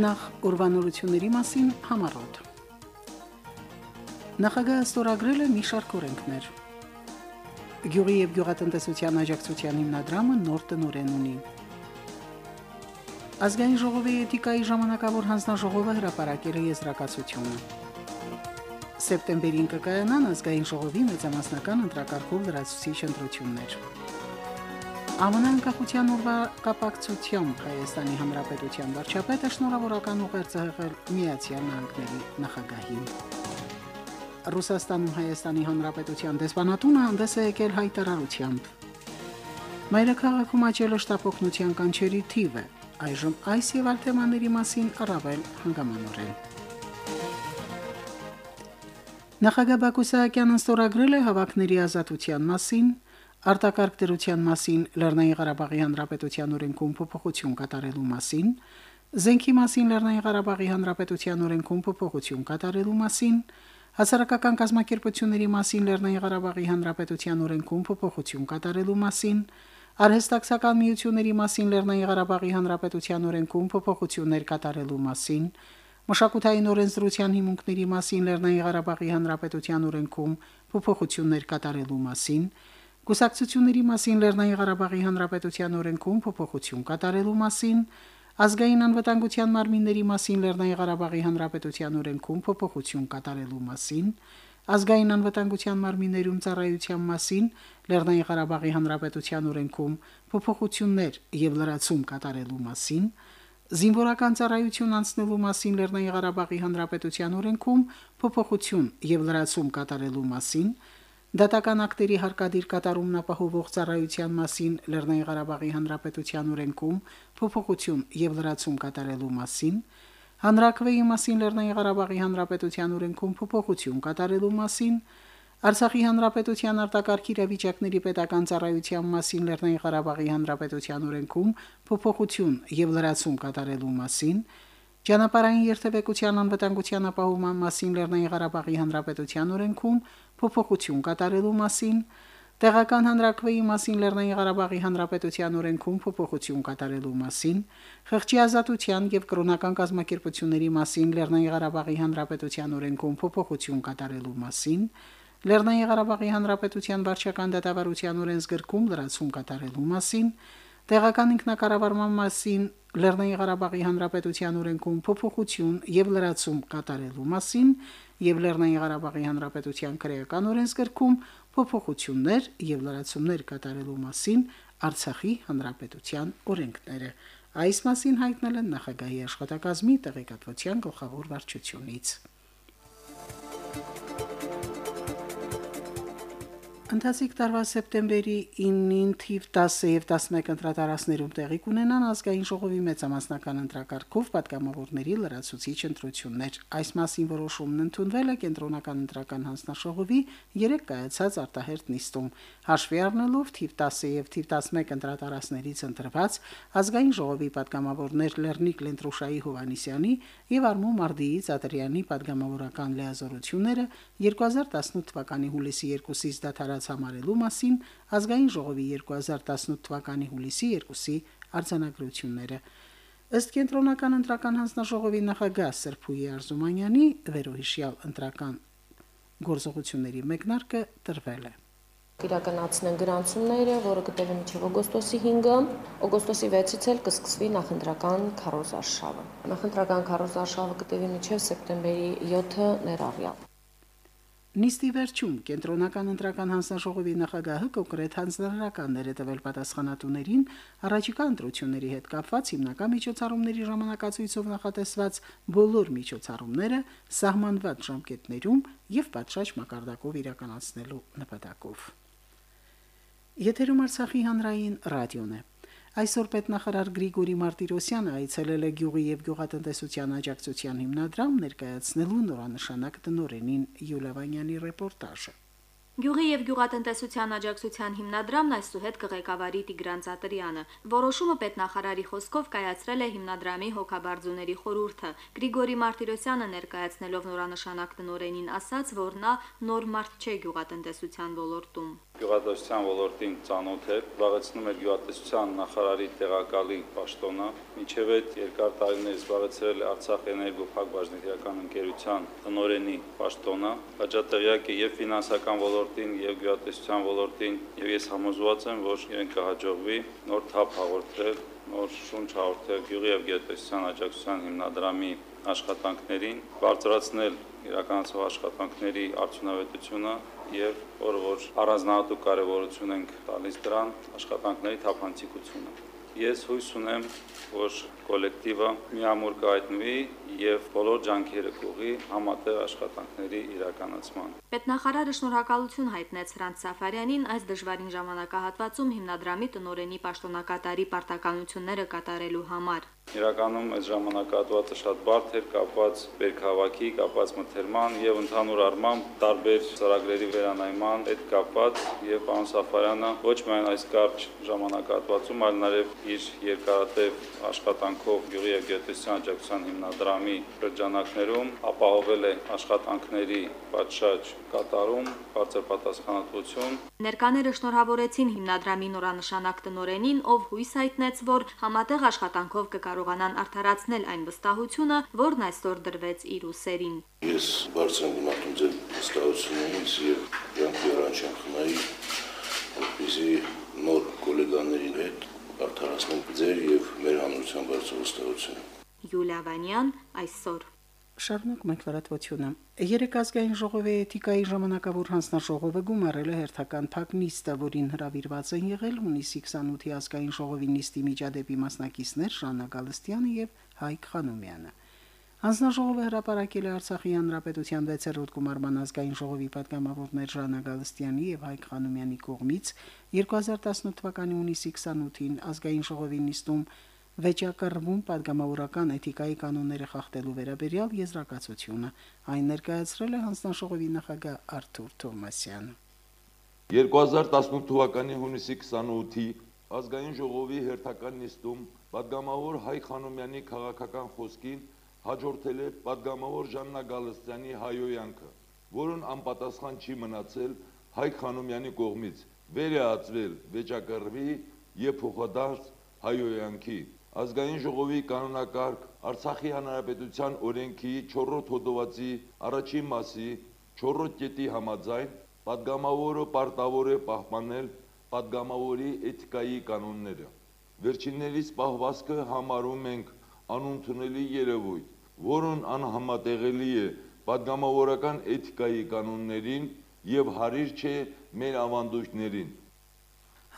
Նախ ուրվանորությունների մասին համառոտ։ Նախագահը ստորագրել է մի շարք օրենքներ։ Գյուղի եւ գյուղատնտեսության աջակցության հիմնադրամը նոր տնօրեն ունի։ Ազգային ժողովի էթիկայի ժամանակավոր հանձնաժողովը հրապարակել է եզրակացությունը։ Սեպտեմբերին կկայանան ազգային ժողովի մեծամասնական ընտրակարգով լրացուցիչ ընտրություններ։ ԱՄՆ անկախության օրվա կապակցությամբ Հայաստանի Հանրապետության վարչապետը շնորհավորական ուղերձ է եղել Միացյալ Նահանգների նախագահին։ Ռուսաստանում Հայաստանի Հանրապետության դեսպանատունը հանդես է եկել հայտարարությամբ։ Մայրաքաղաքում աճել է շտապօգնության կանչերի թիվը։ Այժմ այս եւ այլ թեմաների մասին առավել հանգամանորեն։ Նախագահ Բակո Սահակյանն ստորագրել է հավաքների ազատության մասին, արտակարգ դրության մասին Լեռնային Ղարաբաղի Հանրապետության օրենքում փոփոխություն կատարելու մասին, զենքի մասին Լեռնային Ղարաբաղի Հանրապետության օրենքում փոփոխություն կատարելու մասին, հասարակական կազմակերպությունների մասին Լեռնային Ղարաբաղի Հանրապետության օրենքում փոփոխություն կատարելու մասին, արհեստակցական միությունների մասին Լեռնային Ղարաբաղի Հանրապետության օրենքում փոփոխություններ կատարելու մասին, մշակութային օրենսդրության հիմունքների մասին Լեռնային Ղարաբաղի Հանրապետության օրենքում փոփոխություններ կատարելու մասին, Կուսակցությունների մասին Լեռնային Ղարաբաղի Հանրապետության օրենքում փոփոխություն կատարելու մասին, ազգային անվտանգության մարմինների մասին Լեռնային Ղարաբաղի Հանրապետության օրենքում փոփոխություն կատարելու մասին, ազգային անվտանգության մարմիններում ծառայության մասին Լեռնային Ղարաբաղի Հանրապետության օրենքում փոփոխություններ եւ լրացում կատարելու մասին, զինվորական ծառայություն անցնելու մասին Լեռնային Ղարաբաղի Հանրապետության օրենքում փոփոխություն եւ լրացում կատարելու մասին, Դատական ակտերի հարկադիր կատարումն ապահովող ծառայության մասին Լեռնային Ղարաբաղի Հանրապետության օրենքում փոփոխություն եւ լրացում կատարելու մասին, Հանրակրվեի մասին Լեռնային Ղարաբաղի Հանրապետության օրենքում փոփոխություն կատարելու մասին, Արցախի Հանրապետության արտակարգ իրավիճակների պետական ծառայության մասին Լեռնային Ղարաբաղի Հանրապետության օրենքում փոփոխություն եւ լրացում կատարելու մասին, Ճանապարհային երթևեկության անվտանգության ապահովման մասին Լեռնային Ղարաբաղի Հանրապետության օրենքում փոփոխություն կատարելու մասին, տեղական հանրակրվեի մասին Լեռնային Ղարաբաղի Հանրապետության օրենքում փոփոխություն կատարելու մասին, խղճի ազատության եւ կրոնական կազմակերպությունների մասին Լեռնային Ղարաբաղի Հանրապետության օրենքում փոփոխություն կատարելու մասին, Լեռնային Ղարաբաղի Հանրապետության վարչական դատավարության օրենսգրքում լրացում կատարելու մասին, տեղական ինքնակառավարման մասին Լեռնային Ղարաբաղի Հանրապետության օրենքում փոփոխություն եւ լրացում կատարելու մասին եւ Լեռնային Ղարաբաղի Հանրապետության քրեական օրենսգրքում փոփոխություններ եւ լրացումներ կատարելու մասին Արցախի Հանրապետության օրենքները։ Այս մասին հայտնել են նախագահի աշխատակազմի տեղեկատվության գլխավոր վարչությունից։ Ընթացիկ տարվա սեպտեմբերի 9-ին թիվ 10 եւ 11 ընտրատարածներում տեղի կունենան ազգային ժողովի մեծամասնական ընտրակարգով պատգամավորների լրացուցիչ ընտրություններ։ Այս մասին որոշումն ընդունվել է կենտրոնական ընտրական հանձնաժողովի 3 կայացած արտահերտ նիստում։ Հաշվի առնելով թիվ 10 եւ թիվ 11 ընտրատարածներից ընտրված ազգային ժողովի պատգամավորներ Լեռնիկ Լենտրուշայի Հովանիսյանի եւ Արմու Մարդիի Ծատրյանի պատգամավորական լիազորությունները 2018 թվականի հուլիսի 2-ից դադարած համարելու մասին ազգային ժողովի 2018 թվականի հուլիսի 2-ի արձանագրությունները ըստ կենտրոնական ընտրական հանձնաժողովի նախագահ Սրփուի Արզումանյանի վերոհիշյալ ընտրական գործողությունների մեկնարկը տրվել է իրականացնեն գրանցումները, որը կտևի մինչև օգոստոսի 5-ը, օգոստոսի 6-ից էլ կսկսվի նախընտրական քարոզարշավը։ Նախընտրական քարոզարշավը կտևի մինչև սեպտեմբերի 7-ը ներառյալ։ Նիստի վերջում կենտրոնական ընտրական հանձնաժողովի նախագահը կոնկրետ հանձնարարականներ է տվել պատասխանատուներին առաջիկա ընտրությունների հետ կապված հիմնական միջոցառումների ժամանակացույցով նախատեսված բոլոր միջոցառումները սահմանված ժամկետներում եւ պատշաճ մակարդակով իրականացնելու նպատակով։ Եթերում Արցախի հանրային ռադիոն է։ Այսօր պետնախարար Գրիգորի Մարտիրոսյանը այցելել է Գյուղի եւ Գյուղատնտեսության աջակցության հիմնադրամ ներկայացնելու նորանշանակ տնորենին Յուլիավանյանի ռեպորտաժը։ Գյուղի եւ գյուղատնտեսության աջակցության հիմնադրամն այսուհետ կղեկավարի Տիգրան Ծատրյանը։ Որոշումը պետնախարարի խոսքով կայացրել է հիմնադրամի հոգաբարձուների խորհուրդը։ Գրիգորի Մարտիրոսյանը ներկայացնելով նորանշանակ տնորենին ասաց, որ նա նոր մարդ չէ գյուղատնտեսության ոլորտում։ գյուղատնտեսության ոլորտին ծանոթ էր, զբաղեցնում էր գյուղատնտեսության նախարարի տեղակալի պաշտոնը, միջև այդ երկար տարիներ զբաղեցրել է Արցախ էներգո փակ բաժնետիրական ընկերության տնօրենի պաշտոնը, հաջատեղյակ է եւ ֆինանսական ոլորտին եւ գյուղատնտեսության ոլորտին եւ ես համոզված եմ, որ իրեն կհաջողվի նոր թափ հաղորդել նոր շունչ հաղորդել գյուղի եւ գյուղատնտեսության աջակցության հիմնադրամի աշխատանքներին, բարձրացնել իրականացող աշխատանքների արդյունավետությունը եւ որը որ առանձնահատուկ կարեւորություն ենք տալիս դրան աշխատանքների թափանցիկությունը։ Ես հույս ունեմ, որ կոլեկտիվը միամուր կայտնվի եւ բոլոր ջանքերը կուղի համատեղ աշխատանքների իրականացման։ Պետնախարարը շնորհակալություն հայտնեց Հրանտ Սաֆարյանին այս դժվարին ժամանակահատվածում հիմնադրամի տնօրենի պաշտոնակատարի պարտականությունները կատարելու համար։ Իրականում այս ժամանակահատվածը շատ բարդ էր, կապված բերքահավաքի, կապված մթերման եւ ընդհանուր առմամբ տարբեր ծրագրերի վերանայման հետ կապված եւ պարոն Սաֆարյանը ոչ միայն այս կարճ ժամանակահատվածում, այլ նաեւ իր երկարատև աշխատանքով Գյուղի եւ Գետեսյան աջակցության հիմնադրամի շրջանակներում ապահովել է աշխատանքների պատշաճ կատարում, բարձր պատասխանատվություն։ Ներկաները շնորհավորեցին հիմնադրամի նորանշանակ տնորենին, ով հույս հայտնեց, որ համատեղ աշխատանքով կկարողանա կկարողանան արդարացնել այն վստահությունը, որն այսօր դրվեց իր ուսերին։ Ես բարձր եմ գնահատում ձեր վստահությունից եւ յանքի առաջին խնայի, որպեսզի նոր գոլեգաների հետ արդարացնենք ձեր եւ մեր հանրության բարձր վստահությունը։ Յուլիա Վանյան այսօր Շարունակ մենք լրատվությունը։ Երեք ազգային ժողովի էթիկայի ժամանակավոր հանձնաժողովը գումարել է հերթական փակ նիստը, որին հրավիրված են եղել հունիսի 28-ի ազգային ժողովի նիստի միջադեպի մասնակիցներ Ժաննա Գալստյանը եւ Հայկ Խանոմյանը։ Հանձնաժողովը հրապարակել է Արցախի հանրապետության 6-րդ գումարման ազգային ժողովի պատգամավորներ Ժաննա Գալստյանի եւ Հայկ Խանոմյանի կողմից 2018 թվականի հունիսի 28-ին ազգային ժողովի նիստում վեճակռվում падգամավորական էթիկայի կանոնները խախտելու վերաբերյալ եզրակացությունը։ Այն ներկայացրել է հանձնաժողովի նախագահ Արթուր Թոմասյանը։ 2018 թվականի հունիսի 28-ի ազգային ժողովի հերթական նիստում падգամավոր Հայ Խանոմյանի քաղաքական խոսքին հաջորդել է падգամավոր Ժաննա Գալստյանի հայոյանքը, որն անպատասխան չի մնացել Հայ Խանոմյանի կողմից վեր է ածվել վեճակռվի եւ փոխադարձ հայոյանքի Ազգային ժողովի կանոնակարգ Արցախի հանրապետության օրենքի 4-րդ հոդվածի առաջին մասի 4-րդ կետի համաձայն падգամավորը պարտավոր է պահպանել падգամավորի էթիկայի կանոնները։ Վերջիններից պահվածքը համարում ենք անընդունելի երևույթ, որն անհամատեղելի է падգամավորական էթիկայի կանոններին եւ հարիր չէ մեր ավանդույթներին։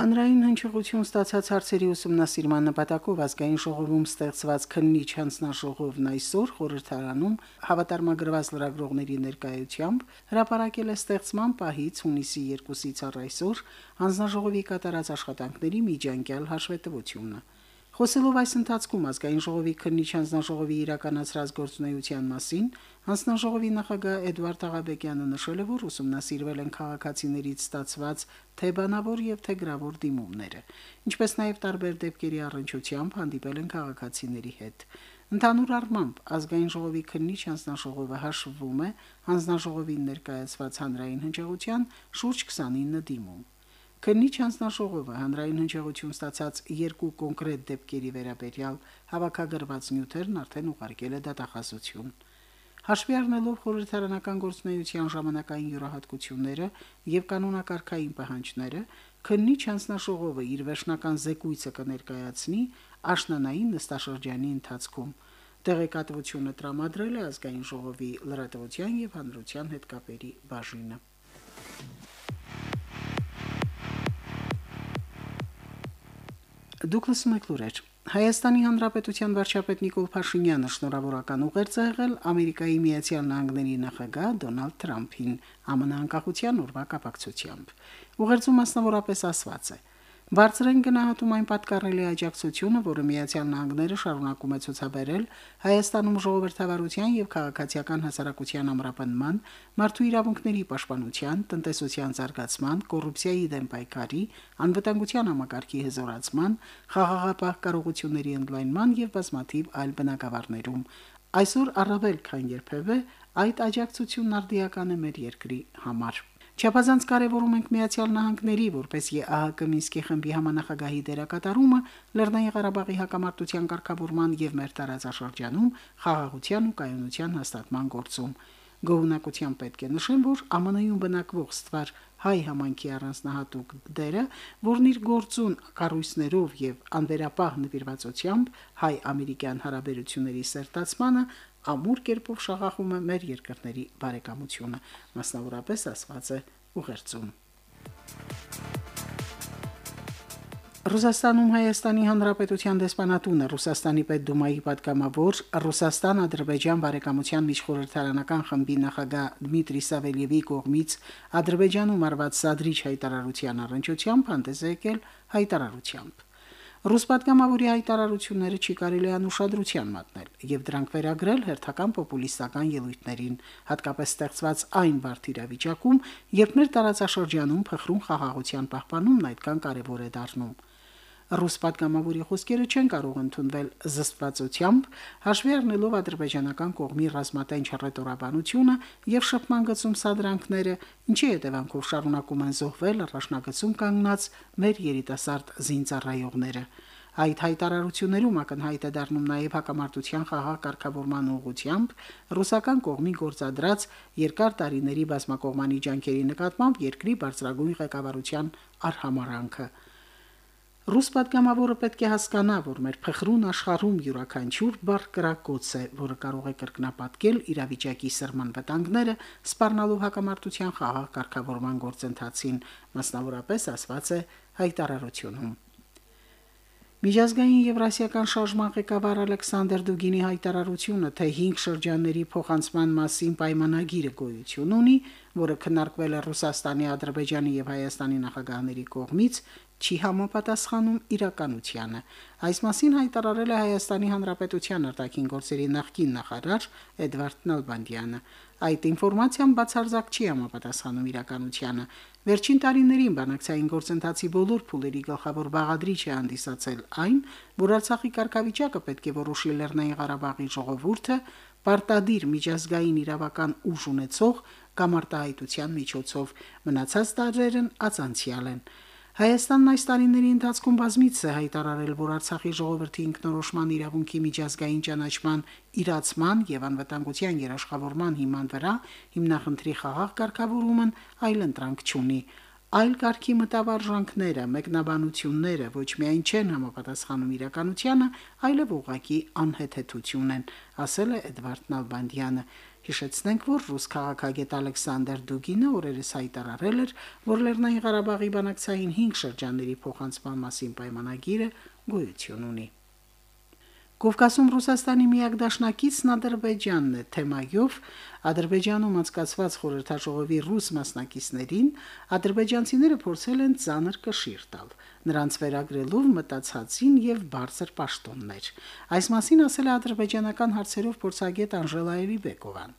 Հանրային հնչեղություն ստացած հարցերի ուսումնասիրման նպատակով ազգային ժողովում ստեղծված քննիչ հանձնաժողովն այսօր խորհրդարանում հավատարմագրված լրագրողների ներկայությամբ հրապարակել է ստեղծման պահից հունիսի 2-ից առ այսօր հանձնաժողովի կատարած աշխատանքների միջանկյալ հաշվետվությունը։ Խոսելով այս ընթացքում ազգային ժողովի քննիչ հանձնաժողովի իրականացրած գործունեության մասին, հանձնաժողովի նախագահ Էդվարդ Աղաբեկյանը նշել է, որ ուսումնասիրվել են քաղաքացիներից ստացված թե բանավոր եւ թե գրավոր դիմումները, ինչպես նաեւ տարբեր դեպքերի առնչությամբ հանդիպել են քաղաքացիների հետ։ Ընդհանուր առմամբ ազգային ժողովի քննիչ հանձնաժողովը հաշվվում է հանձնաժողովին ներկայացված հանրային հնչեղության շուրջ 29 դիմում։ Քննիչ հանձնաժողովը հանրային հնչեղություն ստացած երկու կոնկրետ դեպքերի վերաբերյալ հավաքագրված նյութերն արդեն ուղարկել է դատախազություն։ Հաշվի առնելով խորհրդարանական գործունեության ժամանակային յուրահատկությունները եւ կանոնակարգային պահանջները, քննիչ հանձնաժողովը իր վերջնական զեկույցը կներկայացնի աշնանային նստաշրջանի ընթացքում։ Տեղեկատվությունը տրամադրել է ազգային ժողովի լրատվության եւ հանրության հետ կապերի բաժինը։ Դուք լսում եք լուրեր։ Հայաստանի Հանրապետության վարչապետ Նիկոլ Փաշինյանը շնորհավորական ուղերձ է եղել Ամերիկայի Միացյալ Նահանգների նախագահ Դոնալդ Թրամփին ԱՄՆ անկախության օրվա կապակցությամբ։ Ուղերձում մասնավորապես ասված է. Բարձրեն գնահատում այն պատկառելի աջակցությունը, որը Միացյալ Նահանգները շարունակում է ցուցաբերել Հայաստանում ժողովրդավարության եւ քաղաքացիական հասարակության ամրապնման, մարդու իրավունքների պաշտպանության, տնտեսության զարգացման, կոռուպցիայի դեմ պայքարի, անվտանգության համակարգի հզորացման, խաղաղապահ կարողությունների ընդլայնման եւ բազմաթիվ այլ բնագավառներում։ Այսօր առավել քան երբևէ այդ աջակցությունն արդիական է մեր երկրի համար։ Չափազանց կարևորում ենք Միացյալ Նահանգների որպես ԵԱՀԿ Մինսկի խմբի համանախագահի դերակատարումը Լեռնային Ղարաբաղի հակամարտության կարգավորման եւ մեր տարածաշրջանում խաղաղության ու կայունության հաստատման գործում։ Գոհունակությամբ պետք է նշեմ, որ ԱՄՆ-ում բնակվող ստվար հայ համայնքի առանձնահատուկ դերը, որն իր գործուն կառույցներով եւ անվերապահ նվիրվածությամբ հայ-ամերիկյան հարաբերությունների սերտացմանը ամուր կերպով շաղախում է մեր երկրների բարեկամությունը, մասնավորապես ասված է ուղերձում։ Ռուսաստանում Հայաստանի Հանրապետության դեսպանատունը Ռուսաստանի Պետդումայի պատգամավոր Ռուսաստան-Ադրբեջան բարեկամության միջխորհրդարանական խմբի նախագահ Դմիտրի Սավելիևի կողմից Ադրբեջանում արված սադրիչ հայտարարության առընչությամբ հանդես եկել հայտարարությամբ։ Ռուս պատգամավորի հայտարարությունները չի կարելի անուշադրության մատնել եւ դրանք վերագրել հերթական պոպուլիստական ելույթներին, հատկապես ստեղծված այն բարդիրավիճակում, երբ մեր տարածաշրջանում փխրուն խաղաղության պահպանումն այդքան կարեւոր է դառնում։ Ռուս պատգամավորի խոսքերը չեն կարող ընդունվել զսպվածությամբ, հաշվի առնելով ադրբեջանական կողմի ռազմատենչ հռետորաբանությունը եւ շփման գծում սադրանքները, ինչի հետևանքով շարունակում են զոհվել առաջնագծում կանգնած մեր երիտասարդ զինծառայողները։ Այդ հայտարարություններում ակնհայտ է դառնում նաև հակամարտության խաղաղ կարգավորման ուղղությամբ ռուսական կողմի գործադրած երկար տարիների բազմակողմանի ջանքերի նկատմամբ երկրի բարձրագույն ղեկավարության արհամարանքը։ Ռուս պատգամավորը պետք է հասկանա, որ մեր փխրուն աշխարհում յուրաքանչյուր բառ կրակոց է, որը կարող է կրկնապատկել իրավիճակի սրման վտանգները, սպառնալով հակամարտության խաղաղ կարգավորման գործընթացին, մասնավորապես ասված է հայտարարությունում։ Միջազգային Եվրասիական շարժման ղեկավար Ալեքսանդր Դուգինի հայտարարությունը, թե 5 շրջանների փոխանցման մասին պայմանագիրը գոյություն ունի, որը քննարկվել է Ռուսաստանի, Ադրբեջանի եւ Հայաստանի նախագահների կողմից, չի համապատասխանում իրականությանը։ Այս մասին հայտարարել է Հայաստանի Հանրապետության արտաքին գործերի նախկին նախարար Էդվարդ Նալբանդյանը։ Այդ ինֆորմացիան բացարձակ չի համապատասխանում իրականությանը։ Վերջին տարիներին բանակցային գործընթացի բոլոր փուլերի գլխավոր բաղադրիչ է հանդիսացել այն, որ Արցախի կարգավիճակը պետք է որոշի Լեռնային Ղարաբաղի ժողովուրդը, պարտադիր միջազգային իրավական ուժ ունեցող կամ արտահայտության միջոցով մնացած տարերն ածանցիալ են։ Հայաստանն այս տարիների ընթացքում բազմիցս է հայտարարել, որ Արցախի ժողովրդի ինքնորոշման իրավունքի միջազգային ճանաչման իրացման եւ անվտանգության երաշխավորման հիման վրա հիմնախնդրի խաղաղ կարգավորումն այլ ընտրանք չունի։ Այլ կարգի մտավարժանքները, մեկնաբանությունները ոչ միայն չեն համապատասխանում իրականությանը, այլև ուղղակի անհեթեթություն են, ասել է Էդվարդ Նալբանդյանը։ Հիշեցնենք, որ ռուս քաղաքագետ Ալեքսանդր Դուգինը օրերս հայտարարել էր, որ Լեռնային Ղարաբաղի բանակցային 5 շրջանների փոխանցման մասին պայմանագիրը գոյություն ունի։ Կովկասում Ռուսաստանի միակ դաշնակիցն Ադրբեջանն է թեմայով. Ադրբեջանում անցկացված խորհրդաժողովի ռուս մասնակիցներին ադրբեջանցիները փորձել են ցաներ կշիռ տալ. Նրանց վերագրելով մտածածին եւ բարձր պաշտոններ։ Այս մասին ասել է ադրբեջանական հարցերով փորձագետ Անժելա Էլիբեկովան։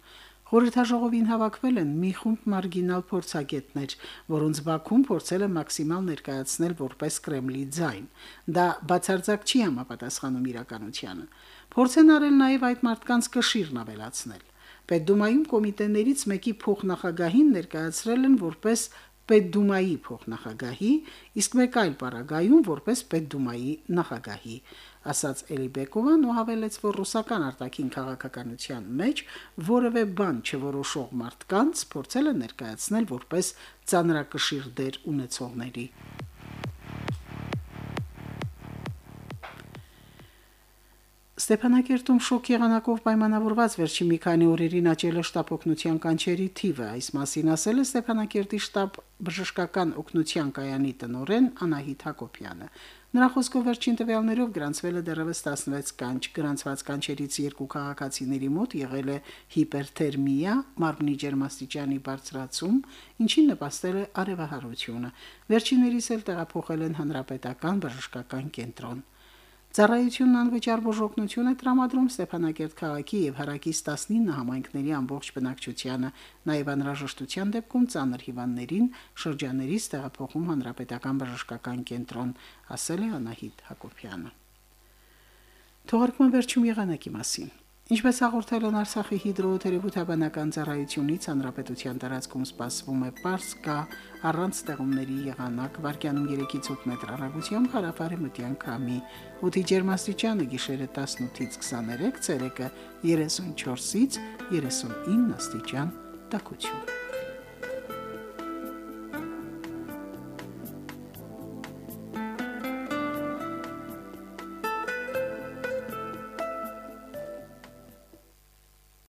Խորհրդաժողովին հավաքվել են մի խումբ մարգինալ փորձագետներ, որոնց Բաքուն փորձել է մաքսիմալ ներկայացնել որպես Կրեմլի ձայն։ Դա բացարձակ չի համապատասխանում իրականությանը։ Փորձ են արել նաև այդ մարդկանց կշիռն ավելացնել։ Պետդումայում կոմիտեներից մեկի փոխնախագահին ներկայացրել են որպես Պետդումայի փոխնախագահի, իսկ մեկ այլ պարագայում որպես Պետդումայի նախագահի, ասաց Էլիբեկովան ու հավելեց, որ ռուսական արտաքին քաղաքականության մեջ որևէ բան չորոշող մարդկանց փորձել են ներկայացնել որպես ծանրակշիռ դեր ունեցողների։ Ստեփանակերտում շոկ եղանակով պայմանավորված վերջի մի քանի օրերին աճել է շտապ օգնության կանչերի թիվը։ Այս մասին ասել է Ստեփանակերտի շտապ բժշկական օգնության կայանի տնօրեն Անահիտ Հակոբյանը։ Նրա խոսքով վերջին տվյալներով գրանցվել է դեռևս 16 կանչ, գրանցված կանչերից երկու քաղաքացիների մոտ եղել է հիպերթերմիա, մարմնի ջերմաստիճանի բարձրացում, ինչին նպաստել է արևահարությունը։ Վերջիններիս էլ տեղափոխել են հանրապետական բժշկական կենտրոն։ Ծառայությունն անվճար բուժօգնություն է տրամադրում Ստեփանակերտ քաղաքի եւ հարակից 19 համայնքների ամբողջ բնակչությանը, նաեւ անհրաժեշտության դեպքում ծանր հիվանդներին շրջաներից տեղափոխում հանրապետական բժշկական կենտրոն, ասել է Անահիտ Հակոբյանը։ Թողարկման վերջում եղանակի մասին։ Ինչպես հաղորդել են Արցախի հիդրոթերապևտաբանական ծառայությունից, հանրապետության տարածքում սպասվում է պարզ կա առանց ստեղումների եղանակ վարկյանում 3-ից 8 մետր հեռագությամբ հարավարի մտյան քամի։ Օդի ջերմաստիճանը գիշերը 18-ից 23, ցերեկը 34-ից 39 աստիճան տաքություն։